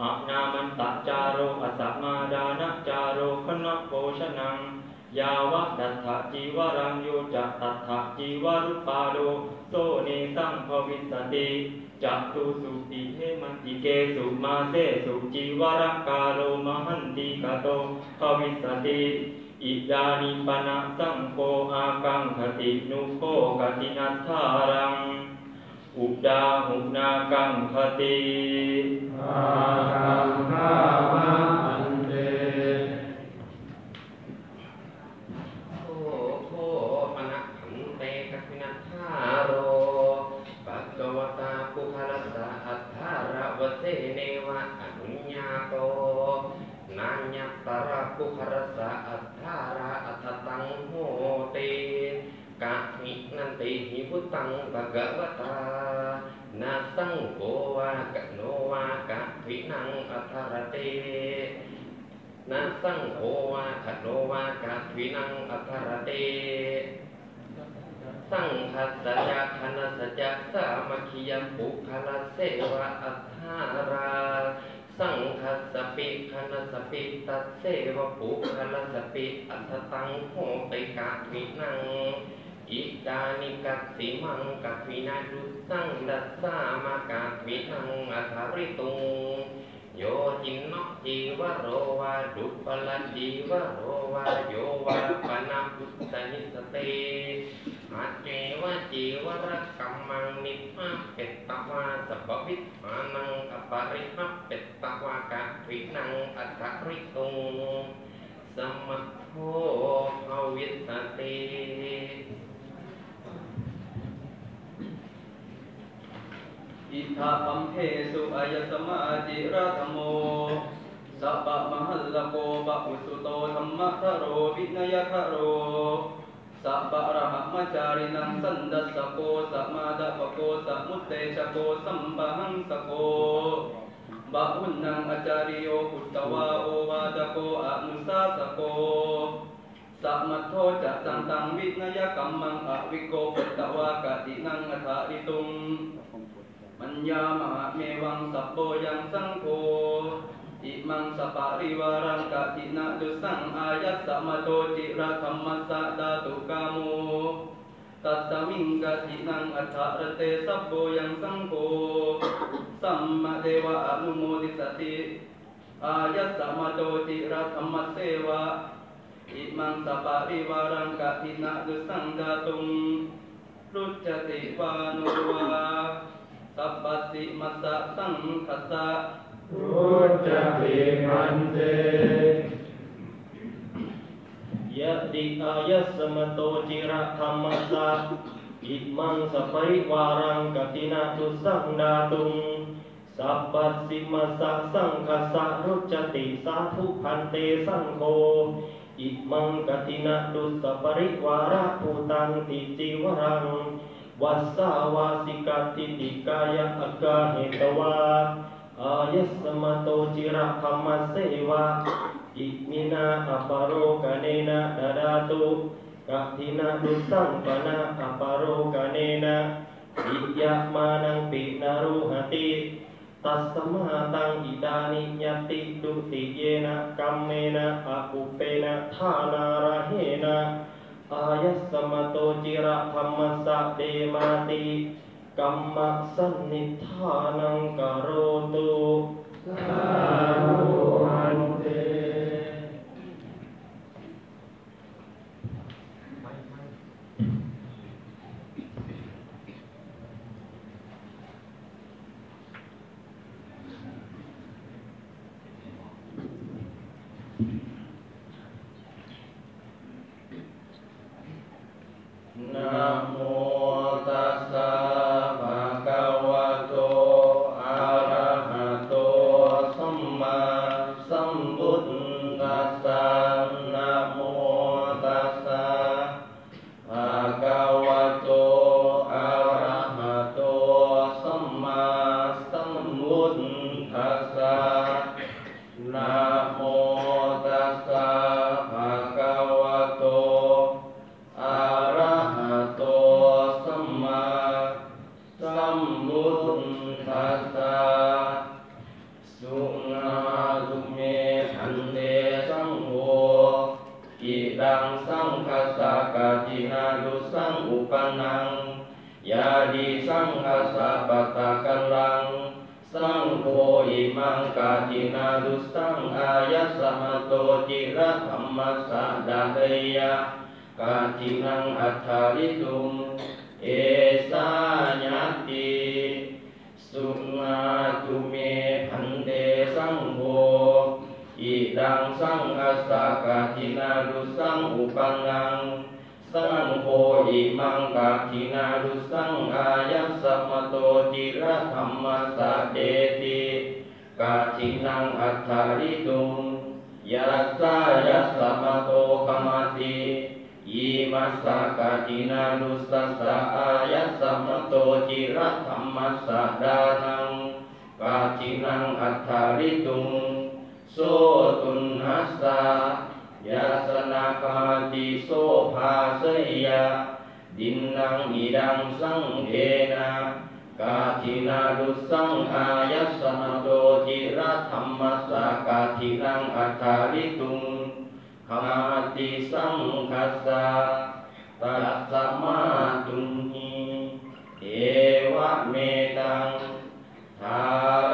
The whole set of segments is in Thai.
อะนามันเนนะดุเสนะกตินัทธามันตะจาโรอสัมมาดานะจาโรคณะโภชนัง ยาวะดัตถจีวรังโยจะตัตถะจีวรุปาโลโสเนสังภวิสติจัตุสุติเทมันติเกสุมาเสสุจีวรกาโลมหันติกาโตภวิสติอิดานิปนะสังโฆอากังคตินุโคกตินัทธารัง อุดาหุนากังคติอาคังข้ามะอันเตโคโคมณะขันเตกัพินัทธาโรปักกวตาปุคลัสสะอัทธาระวเสเนวะอนุญญาโตนาญัตตระปุคลัสสะอัทธาระอัตตังโหติกะมินันติหิพุตังภะกวตา นาสังโฆวากโนวากะวินังอัทธรเตนะสังโฆวาคโนวากาวินังอัครเตสังคัสสะยะคณสะยะสามัคคียปุคละเสวะอัฏฐารา สังคัสสปิคณสปิตัสเสวะปุคลสปิอัตตังโหติกะวินัง อิดานิกัสสิมังกัสวินาดุสังดัสสามากาวินังอัทาริตุงโยจินนกจีวโรวาดุปลันจีวโรวาโยวาปนาพุทธนิสเตอาเจวะจีวรกัมมังนิพพะเปตตวาสัพวิมานังอปาริหะเปตตวากะวินังอัตถริตุงสมัทโธภวิสติ อิทาปัมเพสุอายสมาจิรัตโมสัพพะมหัลลโกปะอุสุโตธรรมะทโรวินยทโรสัพพะระหะมจารินังสันดัสสโกสัมมาดะปโกสัมุตเตชโกสัมปะหังสโกบะหุนนังอาจาริโยพุตตวาโอวาดโกอนุสาสโกสัมมัทโทจะจันตังวินยกัมมังอวิโกปตตวากตินังอัฏฐาริตุง มัญญามหาเมวังสัพโบยังสังโฆอิมังสปาริวารังกะตินะดุสังอายัสสะมะโตจิระธรรมัสสะดาตุกาโมตัสสมิงกะตินังอัฏฐรเตสัพโบยังสังโฆสัมมาเทวะอนุโมทิสติอายัสสะมะโตจิระธรรมเสวะอิมังสปาริวารังกะตินะดุสังดาตุงรุจจติวานุวา สัพพสิมัสสะสังคัสสะพุทธภิมันเตยะดิอายัสสมโตจิระธรรมสะอิมังสปริวารังกตินาตุสังดาตุงสัพพสิมาสะสังคัสสะรุจติสาธุพันเตสังโฆอิมังกตินาตุสปริวาระภูตังติจิวรัง วัสสาวาสิกติติกายะอากาเหตวาอายัสส อายะสสมะโตจิระธรรมสะเดมาติกัมมะสันนิทานังกโรตุกาธุ จินาดุสังอายัสมโตจิระธรรมสสะดาเยะกาจินังอัฏฐาริตุงเอสาญาติสุนาตุเมพันเตสังโฆอิดังสังอาสากาทินาดุสังอุปันนังสังโฆอิมังกาทินาดุสังอายัสสมโตจิระธรรมสะเดติ กาทินังอัฏฐาริตุงยัสสายัสสมโตกมาติยิมัสสะกาทินาดุสัสสะอายัสสมโตจิระธรรมสะดานังกาทินังอัฏฐาริตุงโสตุนหัสสะยาสนาคาติโสภาสยาดินนังอิดังสังเทนะ กาทินาดุสังอายัสสนโดจิระธรรมสากาทินังอัคาริตุงหาติสังคัสสะตัสสมาตุงหิเอวะเมตังทารยา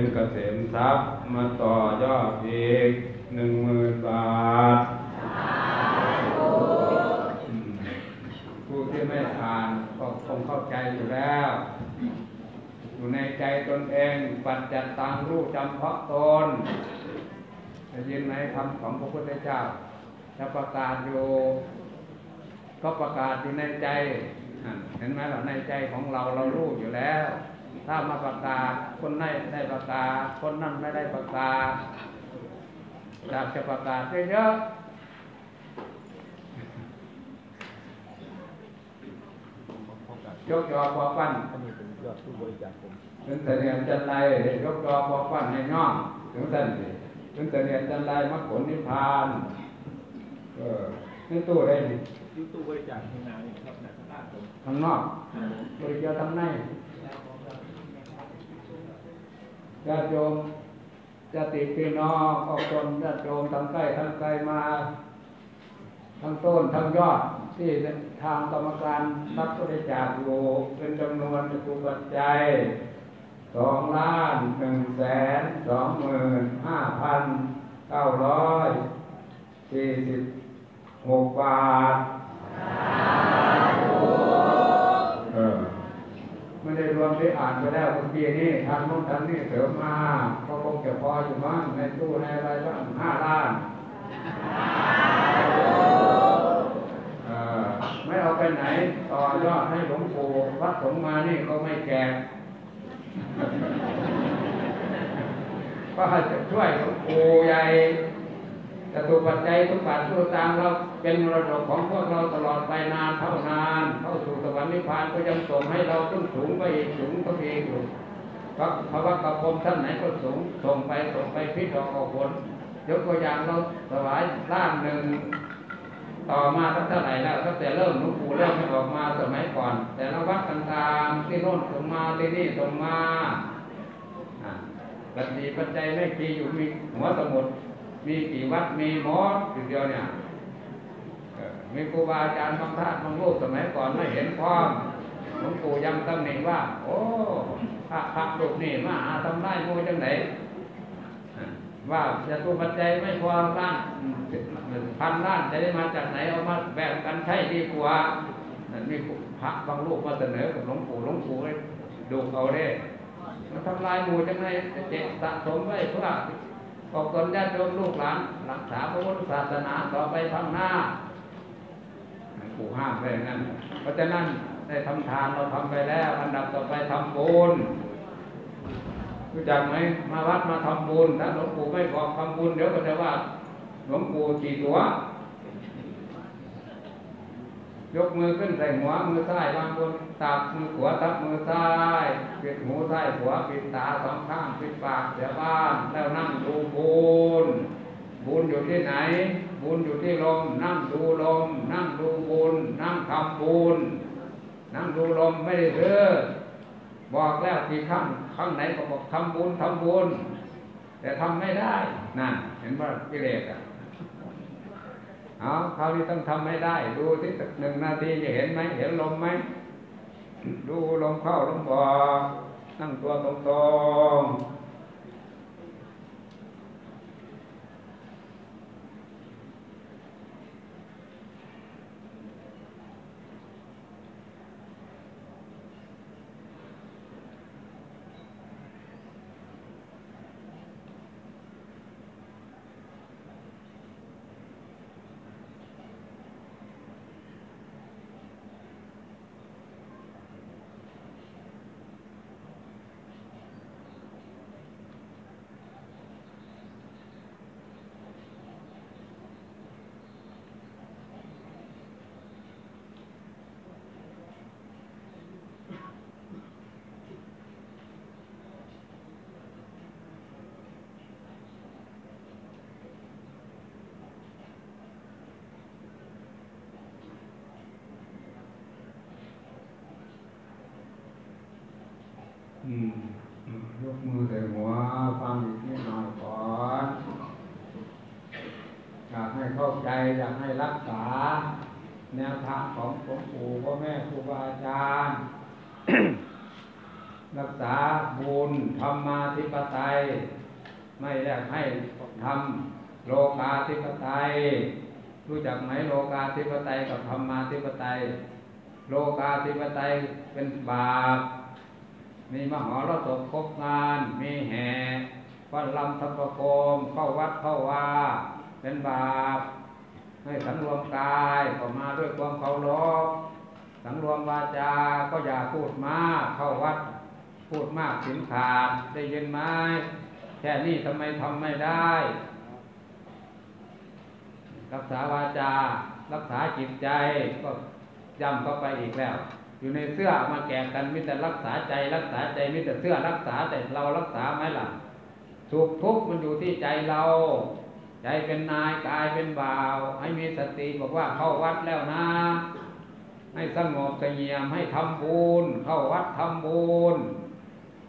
เพนเกษมทรัพย์มาต่อยอดอีกหนึ่งหมื่นบาท ผู้ที่ไม่อ่านก็คงเข้าใจอยู่แล้ว อยู่ในใจตนเองปัจจัตตังรู้จำเพาะตนได้ยินไหมคำของพระพุทธเจ้าจะประกาศอยู่ ก็ประกาศอยู่ในใจ เห็นไหมล่ะในใจของเราเรารู้อยู่แล้ว ถ้ามาประกาศคนไหนได้ประกาศคนนั้นไม่ได้ประกาศอยากจะประกาศเยอะๆยกยอพอปั้นถึงแต่เรียนจันไรยกยอพอปั้นให้ย่องถึงเส้นสิถึงแต่เรียนจันไรมรรคผลนิพพานเออนี่ตู้ได้ดิที่ตู้บริจาคที่นาเนี่ยครับนะข้างล่างผมข้างนอกบริจาคทางใน ญาติโยมญาติพี่น้องออกตนญาติโยมทั้งใกล้ทั้งไกลมา ทั้งต้นทั้งยอดที่ทางกรรมการรับบริจาคอยู่เป็นจำนวนจุปัจจัยสองล้านหนึ่งแสนสองหมื่นห้าพันเก้าร้อยสี่สิบหกบาท วมที่อ่านไปแล้วเมื่อกี้นี้ทางโน้นทางนี้เสริมมาก็คงจะพออยู่มั้งในตู้ในอะไรบ้างห้าล้านไม่เอาไปไหน ต่อยอดให้หลวงปู่วัดสงฆ์มานี่ก็ไม่แจกก็จะช่วยหลวงปู่ใหญ่ จะตัวปัจจัยทุกบาททุกสตางเราเป็นมรดกของพวกเราตลอดไปนานเท่านานเข้าสู่สวรรค์นิพพานก็ยังส่งให้เราขึ้นสูงไปอีกสูงก็มีอีอยู่พระพระวักกระพรมท่านไหนก็สูงส่งไปส่งไปพิจารณาผลยกตัวอย่างเราถวายร่างหนึ่งต่อมาตั้งเท่าไหร่แล้วตั้งแต่เริ่มหลวงปู่เริ่มออกมาสมัยก่อน แต่ละวัดต่างๆที่โน่นส่งมาที่นี่ส่งมาปัจจัยปัจจัยไม่มีอยู่มีหัวสมุด มีกี่วัดมีหมออยู่เดียวเนี่ยมีครูบาอาจารย์บางท่านบางรูปสมัยก่อนไม่เห็นความหลวงปู่ยังตำหนิว่า โอ้พระพระรูปนี่มาหาทำได้โมจังไหนว่าจะตัวปัจจัยไม่พอล้านพันล้านจะได้มาจากไหนเอามาแบ่งกันใช้ดีกว่านั่นมีพระบางรูปมาเสนอกับหลวงปู่หลวงปู่ให้ดูเอาเด้มันทำลายมูจังไงจะเจ็บสะสมไว้เพื่อ ขอบคุณญาติโยมลูกหลานรักษาพระพุทธศาสนาต่อไปข้างหน้าห้ามไว้อย่างนั้นเพราะฉะนั้นได้ทำทานเราทำไปแล้ว อันดับต่อไปทำบุญรู้จักไหมมาวัดมาทำบุญถ้าหลวงปู่ไม่บอกทำบุญเดี๋ยวก็จะว่าหลวงปู่กี่ตัว ยกมือขึ้นใส่หัวมือซ้ายวางบนตักมือขวาทับมือซ้ายปิดหูซ้ายขวาปิดตาสองข้างปิดปากเสียบ้านแล้วนั่งดูบุญบุญอยู่ที่ไหน บุญอยู่ที่ลมนั่งดูลมนั่งดูบุญนั่งทำบุญนั่งดูลมไม่ได้เือบอกแล้วกี่ครั้งครั้งไหนก็บอกทำบุญทำบุญแต่ทำไม่ได้นั่นเห็นว่ากิเลสอะ เอาคราวนี้ต้องทำให้ได้ ดูที่สักหนึ่งนาทีจะเห็นไหมเห็นลมไหมดูลมเข้าลมออกนั่งตัวตรงๆ ยกมือใส่หัวฟังอีกนิดหน่อยก่อนอยากให้เข้าใจอยากให้รักษา แนวทางของหลวงปู่พ่อแม่ครูบาอาจารย์ รักษาบุญธรรมาธิปไตย ไม่ได้ให้ทำโลกาธิปไตย รู้จักไหมโลกาธิปไตยกับธรรมาธิปไตย โลกาธิปไตยเป็นบาป มีมหรสพครบงาน มีแห่วันลำทัพโคมเข้าวัดเข้าวาเป็นบาป ให้สังรวมกายก็มาด้วยความเคารพสังรวมวาจาก็อย่าพูดมากเข้าวัดพูดมากสินขาดได้ยินไหมแค่นี้ทำไมทำไม่ได้ รักษาวาจา รักษาจิตใจก็ย้ำเข้าไปอีกแล้ว อยู่ในเสื้อมาแก่กันมิแต่รักษาใจรักษาใจมิแต่เสื้อรักษาแต่เรารักษาไหมล่ะสุขทุกข์มันอยู่ที่ใจเรา ใจเป็นนายกายเป็นบ่าว ให้มีสติบอกว่าเข้าวัดแล้วนะ ให้สงบเสงี่ยมให้ทำบุญเข้าวัดทำบุญ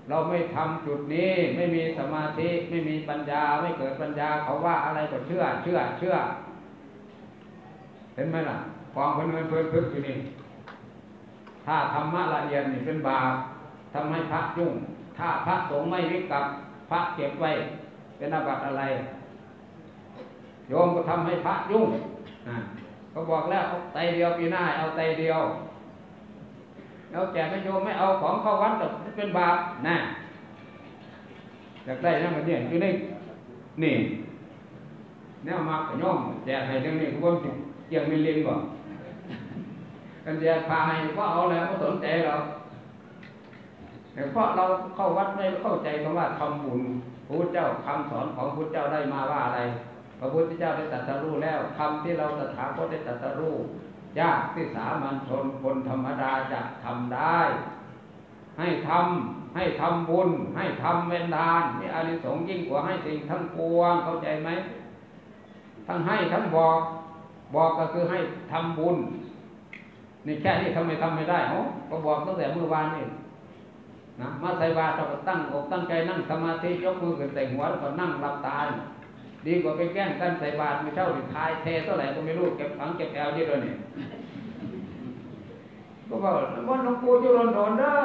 เราไม่ทำจุดนี้ไม่มีสมาธิไม่มีปัญญาไม่เกิดปัญญาเขาว่าอะไรก็เชื่อเชื่อเชื่อ เห็นไหมล่ะกองเพลินเพลินเพลินอยู่นี่ ถ้าธรรมะละเอียดนี่เป็นบาปทำให้พระยุ่ง ถ้าพระสงฆ์ไม่วิกับพระเก็บไว้ เป็นอาบัติอะไร โยมก็ทำให้พระยุ่งนะเขาบอกแล้วเอาไตเดียวปีหน้าเอาไตเดียวแล้วแจกไม่โยมไม่เอาของเข้าวัดก็เป็นบาปนะอยากได้นั่นมันเนี่ยคือนี่นี่แนวมากกับโยมแจกให้เรื่องนี้คุณว่าเกี่ยงมิลลินบ่ กันแจกพาให้ก็เอาแล้วก็สนใจเราแต่เพราะเราเข้าวัดไม่เข้าใจคำว่าทำบุญพระพุทธเจ้าคำสอนของพระพุทธเจ้าได้มาว่าอะไร พระพุทธเจ้าได้ตรัสรู้แล้วคำที่เราตถาคตได้ตรัสรู้ยากที่สามัญชนคนธรรมดาจะทำได้ ให้ทำให้ทำบุญ ให้ทำเวนทานนี่อานิสงส์ยิ่งกว่าให้สิ่งทั้งปวงเข้าใจไหมทั้งให้ทั้งบอก บอกก็คือให้ทำบุญ นี่แค่นี้ทำไมทำไม่ได้เนาะก็บอกตั้งแต่เมื่อวานนี่นะมาใส่บาตรเราก็ตั้งอกตั้งใจนั่งสมาธิยกมือขึ้นใส่หัวแล้วก็นั่งหลับตาดีกว่าไปแกล้งกันใส่บาตรไม่เท่าที่ทายเทเท่าไหร่ก็ไม่รู้เก็บถังเก็บแอลยี่ด้วยนี่ยก็บอกว่าหลวงปู่จะโดนโดนเด้อ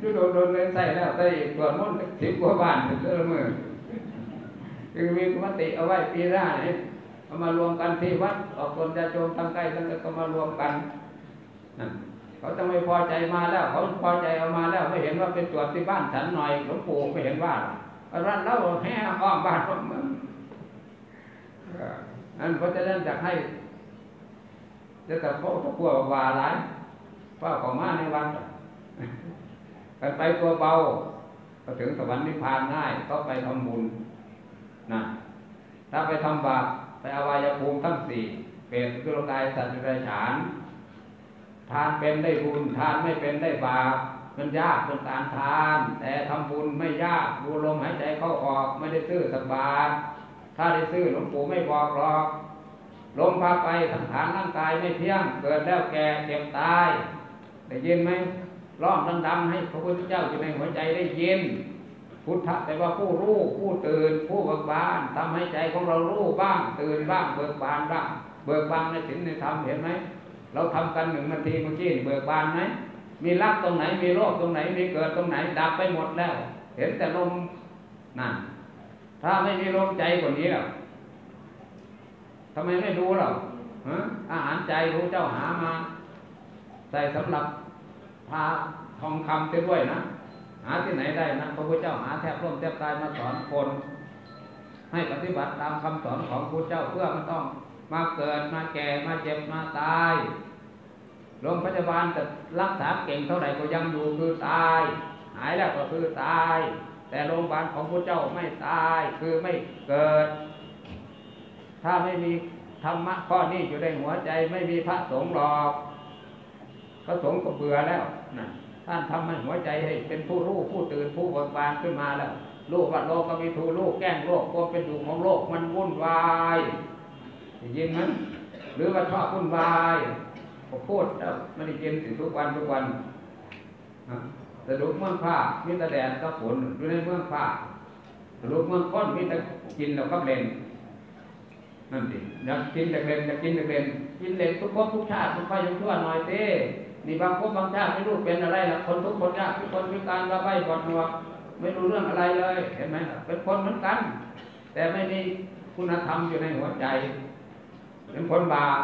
จุดโดนโดนเลยใส่แล้วใส่ตัวมันสิบกว่าบาทเด้อมือคือมีมติเอาไว้ปีหน้าเนี่ย เอามารวมกันที่วัดออกคนจะโจมทางใกล้ทั้งก็มารวมกันนั่นเขาจะไม่พอใจมาแล้ว เขาพอใจเอามาแล้ว ไม่เห็นว่าเป็นตรวจที่บ้านฉันหน่อยหลวงปู่ไม่เห็นว่าร้านเล่าแห่อ้อมบ้านผมนั่นเพราะฉะนั้นอยากให้จะแต่พวกพวกกลัววาร้ายเฝ้าของมาในวันกันไปตัวเบาก็ถึงสวรรค์นิพพานง่ายก็ไปทำบุญนะถ้าไปทำบาป ไปอวัยภูมิทั้งสี่เป็นกุลกายสัตว์ไรฉานทานเป็นได้บุญทานไม่เป็นได้บาปมันยากจนการทาน แต่ทำบุญไม่ยากดูลมหายใจเข้าออกไม่ได้ซื้อสบาทถ้าได้ซื้อหลวงปู่ไม่บอกหรอกลมพาไปสังขารร่างกายไม่เที่ยง เกิดแล้วแก่เจ็บตาย ได้ยินไหมร้องดังๆให้พระพุทธเจ้าอยู่ในหัวใจได้ยิน พุทธะแปลว่าผู้รู้ผู้ตื่นผู้เบิกบานทำให้ใจของเรารู้บ้าง ตื่นบ้างเบิกบานบ้าง เบิกบานในศีลในธรรมเห็นไหมเราทำกันหนึ่งนาทีเมื่อกี้เบิกบานไหมมีรักตรงไหนมีโรคตรงไหนมีเกิดตรงไหนดับไปหมดแล้ว เห็นแต่ลมนั่นถ้าไม่มีลมใจกว่านี้แล้วทำไมไม่รู้หรออาหารใจรู้เจ้าหามา ใส่สำหรับพาทองคำไปด้วยนะาที่ไหนได้นะพระพุทธเจ้าหาแทบร่มแทบตายมาสอนคน ให้ปฏิบัติตามคำสอนของพระเจ้าเพื่อมันต้องมาเกิดมาแก่มาเจ็บมาตายโรงพยาบาลจะรักษาเก่งเท่าไหร่ก็ยังอยู่คือตาย หายแล้วก็คือตาย แต่โรงพยาบาลของพระเจ้าไม่ตายคือไม่เกิด ถ้าไม่มีธรรมะข้อนี้อยู่ในหัวใจไม่มีพระสงฆ์หรอกพระสงฆ์ก็เบื่อแล้วนะ ท่านทำให้หัวใจให้เป็นผู้รู้ผู้ตื่นผู้เบิกบานขึ้นมาแล้วโลกว่าโลกก็มีทูโลกแกล้งโลกความเป็นอยู่ของโลกมันวุ่นวายยินไหมหรือว่าชอบวุ่นวายก็พูดแล้วไม่ได้ยินถึงทุกวันทุกวันนะสรุปเมืองผ้ามีแต่แดดกับฝนอยู่ในเมืองผ้าสรุปเมืองก้นมีแต่กินแล้วก็เล่นนั่นสิอยากกินแต่เล่นอยากกินแต่เล่นกินเล่นทุกภพทุกชาติทุกไปยังชั่วหน่อยเต้ นี่บางภพบางชาติไม่รู้เป็นอะไรล่ะคนทุกคนยากทุกคนพิการระบายปวดหัวไม่รู้เรื่องอะไรเลยเห็นไหมเป็นคนเหมือนกัน แต่ไม่มีคุณธรรมอยู่ในหัวใจเป็นคนบาป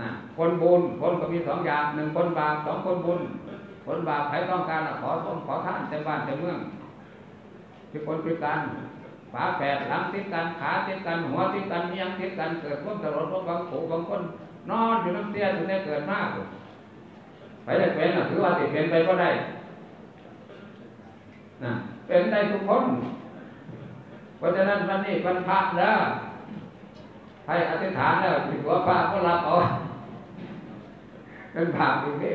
นะคนบุญคนก็มีสองอย่างหนึ่งคนบาปสองคนบุญ คนบาปใครต้องการขอต้นขอท่านเต็มบ้านเต็มเมืองที่คนพิการฝาแฝดหลังติดกันขาติดกันหัวติดกันเมียงติดกันเกิดความตลอดบางผูบางคนนอนอยู่น้ำเตี้ยถึงได้เกิดมาก ไปได้เป็นน่ะถือว่าติดเป็นไปก็ได้นะเป็นได้ทุกคน เพราะฉะนั้นวันนี้วันพระแล้วให้อธิษฐานแล้วถือว่าพระก็รับเอาเป็นบาปอีกที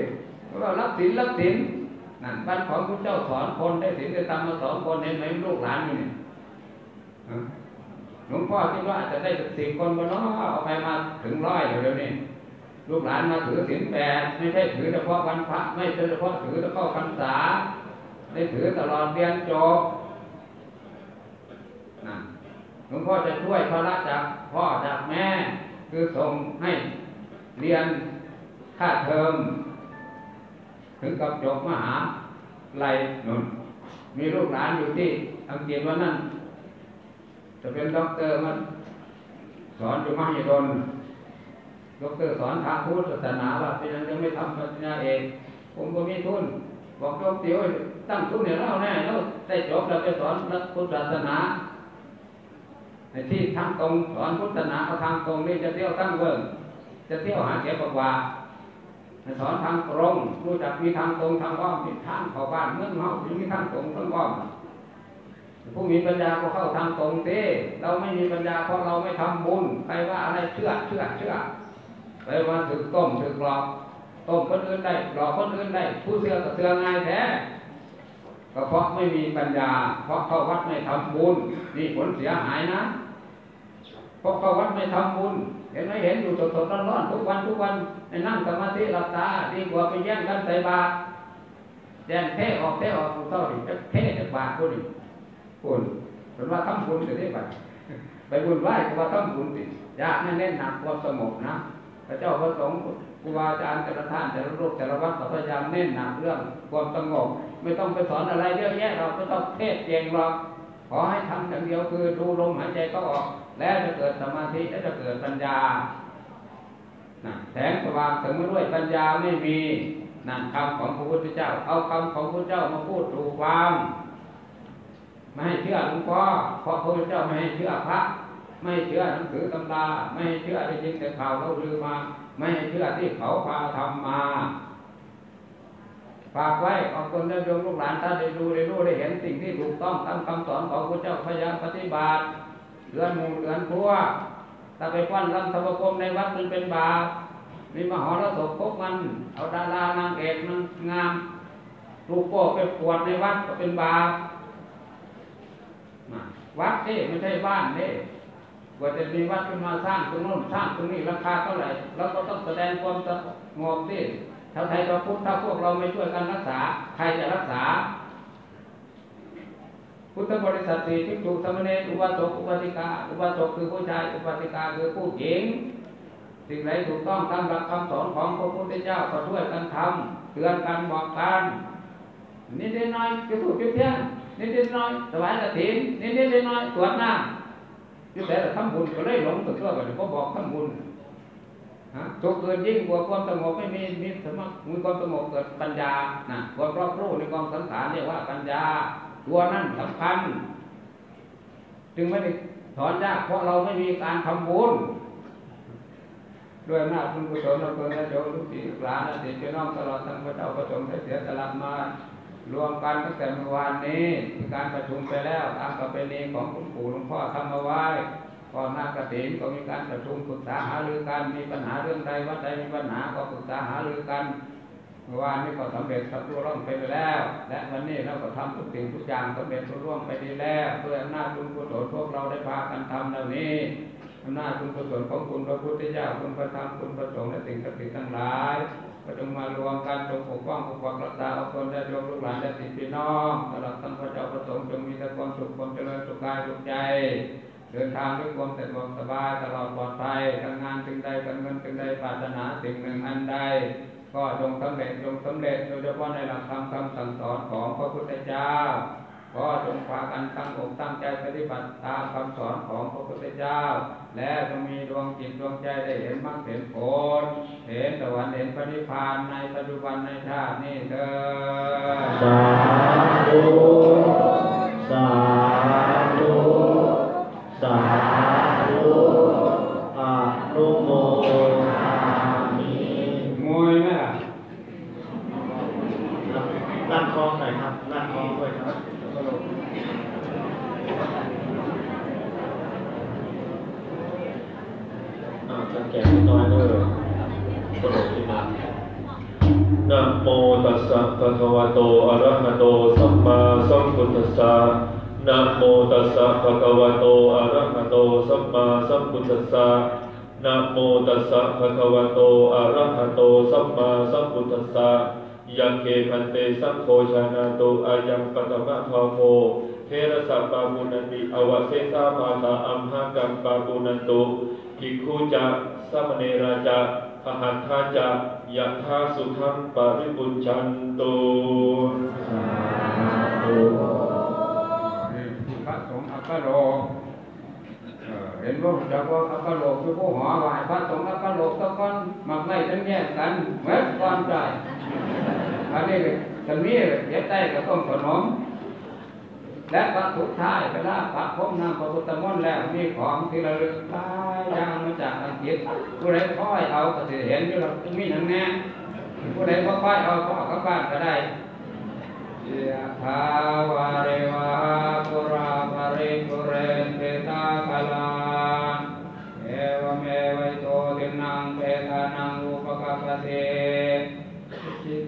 เพราะว่ารับศีลรับศีลนั่นบ้านของพระเจ้าสอนคนได้ศีลได้ธรรมมาสอนคนเห็นไหมลูกหลานนี่หลวงพ่อคิดว่าจะได้สิบคนก็น้อเอาไปมาถึงร้อยเดี๋ยวนี้ ลูกหลานมาถือศีลแปดไม่ใช่ถือเฉพาะวันพระไม่ใช่เฉพาะถือเฉพาะพรรษาได้ถือตลอดเรียนจบนั่นหลวงพ่อจะช่วยภาระจากพ่อจากแม่ คือส่งให้เรียนค่าเทอม ถึงกับจบมหาลัยนุนมีลูกหลานอยู่ที่อังกฤษว่านั่นจะเป็นด็อกเตอร์มันสอนอยู่มหิดล ด็อกเตอร์สอนทางพุทธศาสนาว่าเป็นยังยังไม่ทำปริญญาเอกผมก็มีทุนบอกโยมเตี๋ยวตั้งทุนเนี่ยเล่าแน่แล้วได้จบแล้วไปสอนพุทธศาสนาในที่ทางตรงสอนพุทธศาสนาเอาทางตรงนี่จะเที่ยวตั้งเวิร์จะเที่ยวหาเก็บกว่าสอนทางตรงรู้จักมีทางตรงทางอ้อมมีทางเข้าบ้านเมื่อเฮาถึงมีทางตรงทางอ้อมผู้มีปัญญาก็เข้าทางตรงเต้เราไม่มีปัญญาเพราะเราไม่ทำบุญใครว่าอะไรเชื่อเชื่อเชื่อ ไปว่าถึกต้มถึกหลอกต้มคนอื่นได้หลอกคนอื่นได้ ผู้เชื่อก็เชื่อง่ายแท้ก็เพราะไม่มีปัญญา เพราะเข้าวัดไม่ทำบุญนี่ผลเสียหายนะเพราะเข้าวัดไม่ทำบุญเห็นไหมเห็นอยู่สดๆร้อนๆทุกวันทุกวันในนั่งสมาธิหลับตาดีกว่าไปแย่งกันใส่บาตรแย่งเทออกเทออกถูกต้องดิเทจากบาตรพูดดิพูดเป็นว่าทำบุญจะได้บัตรไปบุญไหว้ก็ว่าทำบุญสิยากแน่นหนักความสงบนะ พระเจ้าพระสงฆ์ครูบาอาจารย์แต่ละท่านแต่ละรูปแต่ละวัดก็พยายามเน้นหนักเรื่องความสงบไม่ต้องไปสอนอะไรเยอะแยะเราไม่ต้องเทศเก่งหรอกขอให้ทำอย่างเดียวคือดูลมหายใจก็ออก แล้วจะเกิดสมาธิแล้วจะเกิดปัญญาแสงสว่างถึงมาด้วยปัญญาไม่มีนั่นคำของพระพุทธเจ้า เอาคำของพระเจ้ามาพูดถูกฟังไม่ให้เชื่อหลวงพ่อเพราะพระพุทธเจ้าไม่ให้เชื่อพระ ไม่เชื่อหนังสือตำราไม่เชื่อได้ยินแต่ข่าวเราลือมา ไม่เชื่อที่เขาพาทำมาฝากไว้ขอบคุณญาติโยมลูกหลานถ้าได้ดูได้รู้ได้เห็นสิ่งที่ถูกต้องตามคำสอนของพระเจ้าพยายามปฏิบัติเดือนหมู่เดือนพวถ้าไปฟันลำธรรมกรมในวัดมันเป็นบาปมีมหรสพพบมัน เอาดารานางเอกนางงามรูปโป้ไปปวดในวัดก็เป็นบาปวัดนี่ไม่ใช่บ้านนี่ กว่าจะมีวัดขึ้นมาสร้างตรงโน้นสร้างตรงนี้ราคาเท่าไหร่เราก็ต้องแสดงความสงบสิชาวไทยเราพุทธถ้าพวกเราไม่ช่วยกันรักษา ใครจะรักษา พุทธบริษัทสี่ภิกษุสามเณรอุบาสกอุบาสิกา อุบาสกคือผู้ชาย อุบาสิกาคือผู้หญิง สิ่งไหนถูกต้องตามหลักคำสอนของพระพุทธเจ้าก็ช่วยกันทำเตือนกันบอกกันนิดเดียวน้อยจะถูกจุดเทียนนิดเดียวน้อยถวายกฐินนิดเดียวน้อยตรวจหน้ำ อยู่แต่ละทำบุญก็เลยหลงตัวตัวกันก็บอกทำบุญฮะตัวเกินยิ่งกว่าความสงบไม่มีมีสมมีความสงบเกิดปัญญานะความรอบรู้ในความสังขารเรียกว่าปัญญา ตัวนั้นสำคัญ จึงไม่ได้ถอนยากเพราะเราไม่มีการทำบุญด้วยอำนาจคุณกุศลเราเพิ่งและโยมลูกศิษย์ลูกหลานและศิษย์พี่น้องตลอดทั้งพระเจ้าประสงค์ได้เสียสละมา รวมกันตั้งแต่เมื่อวานนี้มีการประชุมไปแล้วตามประเพณีของคุณปู่หลวงพ่อทำมาไว้ก่อนหน้ากฐินก็มีการประชุมปรึกษาหารือกันมีปัญหาเรื่องใดวัดใดมีปัญหาก็ปรึกษาหารือกันเมื่อวานนี้ก็สำเร็จสับรุ่ร่องไปแล้ว และวันนี้เราก็ทำทุกสิ่งทุกอย่างสำเร็จรุ่ร่วงไปดีแล้วด้วยอำนาจบุญกุศลพวกเราได้พากันทำเหล่านี้อำนาจบุญกุศลของคุณพระพุทธเจ้าคุณพระธรรมคุณพระสงฆ์และสิ่งศักดิ์สิทธิ์ทั้งหลาย ก็จงมารวมกันจงปกป้องปกปักรักษาเอาคนได้ยกลูกหลานและสิทธิพี่น้องตลอดทั้งพระเจ้าประสงค์จงมีแต่ความสุขความเจริญสุขกายสุขใจเดินทางด้วยความสะดวกสบายตลอดปลอดภัยทำงานสิ่งใดการเงินสิ่งใดปรารถนาสิ่งหนึ่งอันใด ก็จงสำเร็จจงสำเร็จโดยเฉพาะในหลักธรรมคำสั่งสอนของพระพุทธเจ้าก็จงพากันตั้งอกตั้งใจปฏิบัติตามคำสอนของพระพุทธเจ้า แล้วจะมีดวงจิตดวงใจได้เห็นมรรคเห็นผล เห็นสวรรค์เห็นพระนิพพานในปัจจุบันในชาตินี้เถิดสาธุสาธุสาธุอะนุโมท มวยไหมล่ะ นั่งคล้องหน่อยครับนั่งคล้องด้วยครับอ่าจะแก่นิดน้อยเลยกระ โดขึ้นมานะโมตัสสะภะคะวะโตอะระหะโตสัมมาสัมพุทธัสสะนะโมตัสสะภะคะวะโตอะระหะโตสัมมาสัมพุทธัสสะนะโมตัสสะภะคะวะโตอะระหะโตสัมมาสัมพุทธัสสะยังเคพันเตสังโฆชานาตุอายังปตมะภาโมเทระสัพปาปุนันติอวเสสาภาตาอัมหากัมปาปุนันตุภิกขุจะสามเณราจะ พหัตถาจะยะทาสุขังปริปุญชันตุพระสงฆ์อัปโลเอ่อเห็นว่าจากว่าอัปโลคือผู้หอวายพระสงฆ์อัปโลกตะก้อนมักไม่ทั้งแยกกันเหมือนก้อนใจอันนี้จะมีเย็ดใต้กับต้มขนม และพระสุดท้ายเวลาพระพบนำพระพุทธมนต์แล้วมีของที่ระลึกหลายอย่างมาจากอังกฤษผู้ใดค่อยเอาก็จะเห็นอยู่เรามีหนังแน่ผู้ใดบ่ค่อยเอาก็เอกลับบ้านก็ได้ยะถาวาริวาปุราภริปุเรนเตตาคลา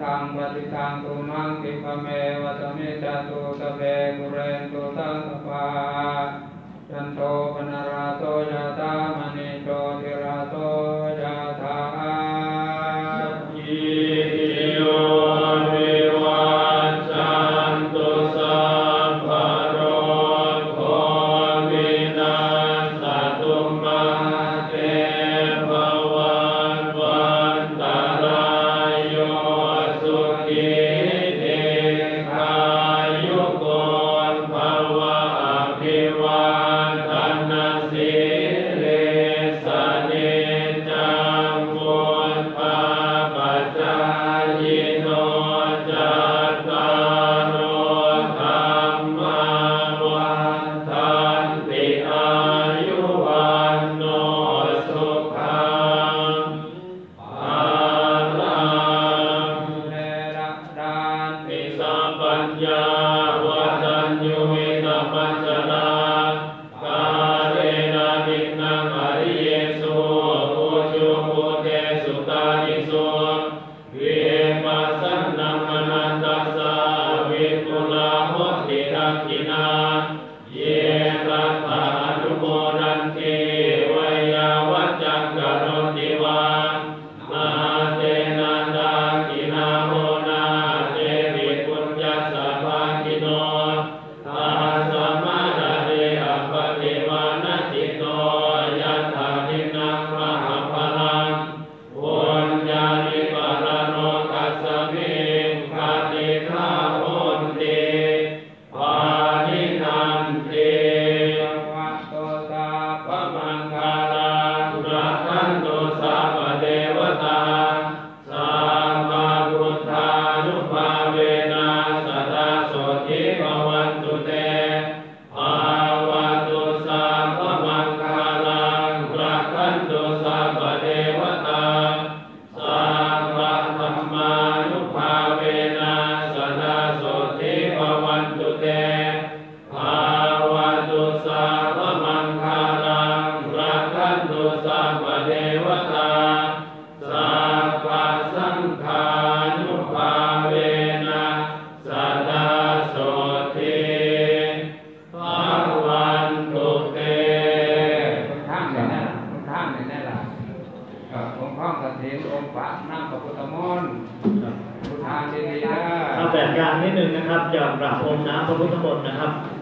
ทังปฏิทังตุมังคิปเมวะตเมจตุตเปกุเรนตุตังสปาจันโทปนราโตยะตามณิโชติร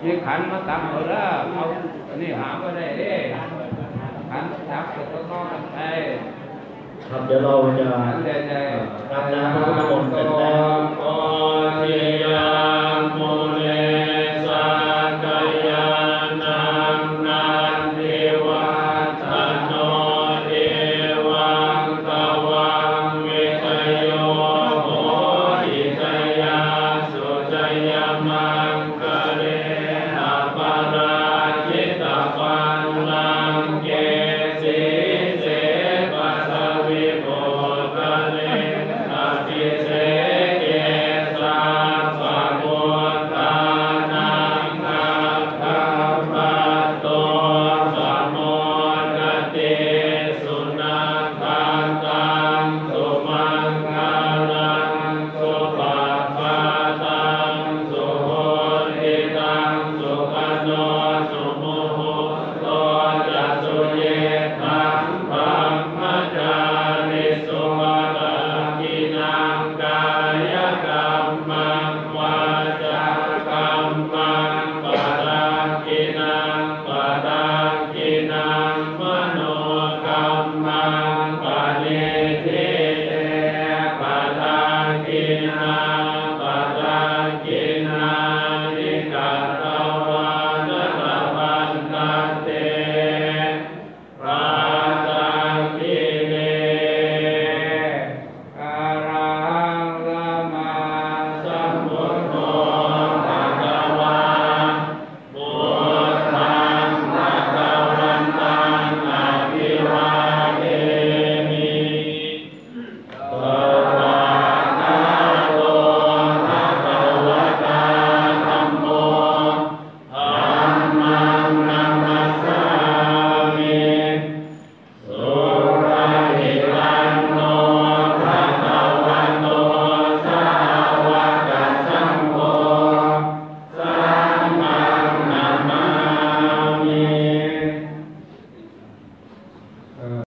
มีขันมาตักเอาละเอาอันนี้หาก็ได้เด้ขันจับก็ต้องนอนไปครับเดี๋ยวเราจะขันใดๆรับน้ำพระพุทธมนต์กันแล้วโอเย